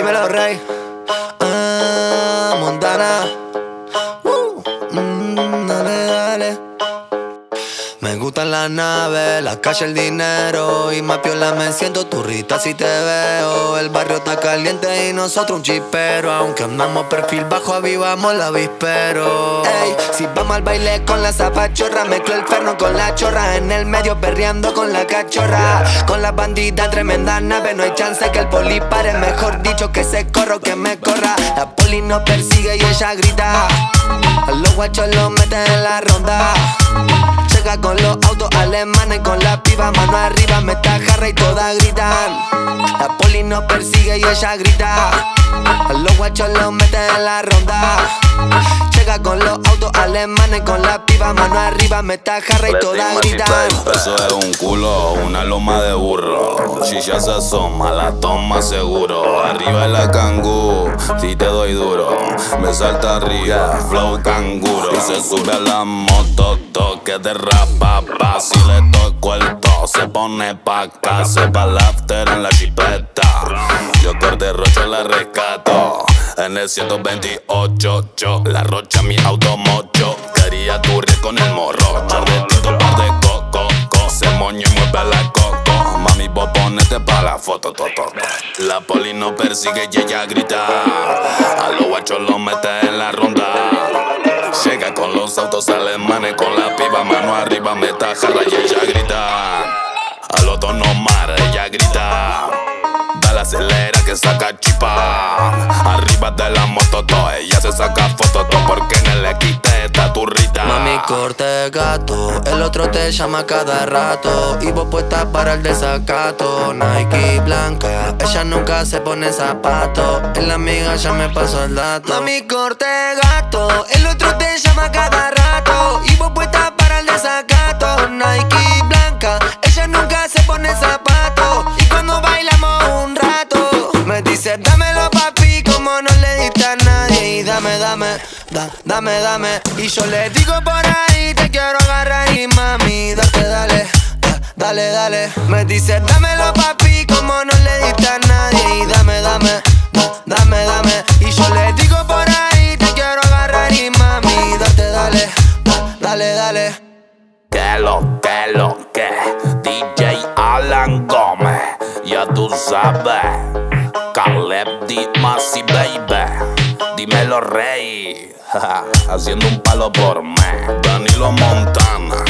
Dímelo, Rey. Ah, Montana. Las naves, la calle, el dinero. Y más piola me siento turrita si te veo. El barrio está caliente y nosotros un chipero. Aunque andamos perfil bajo, avivamos la vispero Ey, si vamos al baile con la zapachorra Mezclo el ferno con la chorra. En el medio perreando con la cachorra. Con la bandita tremenda nave No hay chance que el poli pare. Mejor dicho que se corro, que me corra. La poli nos persigue y ella grita. A los guachos los meten en la ronda Llega con los autos alemanes con la piba mano arriba me está jarra y todas gritan La poli nos persigue y ella grita. A los guachos los meten en la ronda. Llega con los autos alemanes con la piba mano arriba me está jarra y todas gritan Eso es un culo, una loma de burro. Si ya se asoma, la toma seguro. Arriba la cangú, si te doy duro Me salta arriba, flow canguro Y se sube a la moto, toque de rapa pa. Si le toco el to, se pone pa' acá Se after en la chipeta Yo corte rocho la rescato en el 128, yo, la rocha, mi automocho. Quería turri con el morro. La poli no persigue y ella grita. A los guachos los mete en la ronda. Llega con los autos alemanes, con la piba, mano arriba, meta jarra y ella grita. A los dos no mar, ella grita. Dale acelera que saca chipa. Arriba de la moto, to, ella se saca foto, to, porque quité esta turrita. Mami, corte gato. El otro te llama cada rato. Y vos puestas para el desacato. Nike blanca. Ella nunca se pone zapatos. En la amiga ya me pasó el dato. Mami, corte gato. El otro te llama cada rato. Y vos puestas para el desacato. Nike blanca. Ella nunca se pone zapatos. Y cuando bailamos un rato, me dice, dámelo dame, da, dame, dame. Y yo le digo por ahí, te quiero agarrar y mami, date, dale. da, Dale, dale, me dice dámelo papi como no le diste a nadie y dame, dame, da, dame, dame y yo le digo por ahí te quiero agarrar y mami date, dale, da, dale, dale. Que lo, que lo, que DJ Alan Gómez, ya tú sabes. Caleb D. Masi Baby, dímelo rey. Haciendo un palo por mí. Danilo Montana,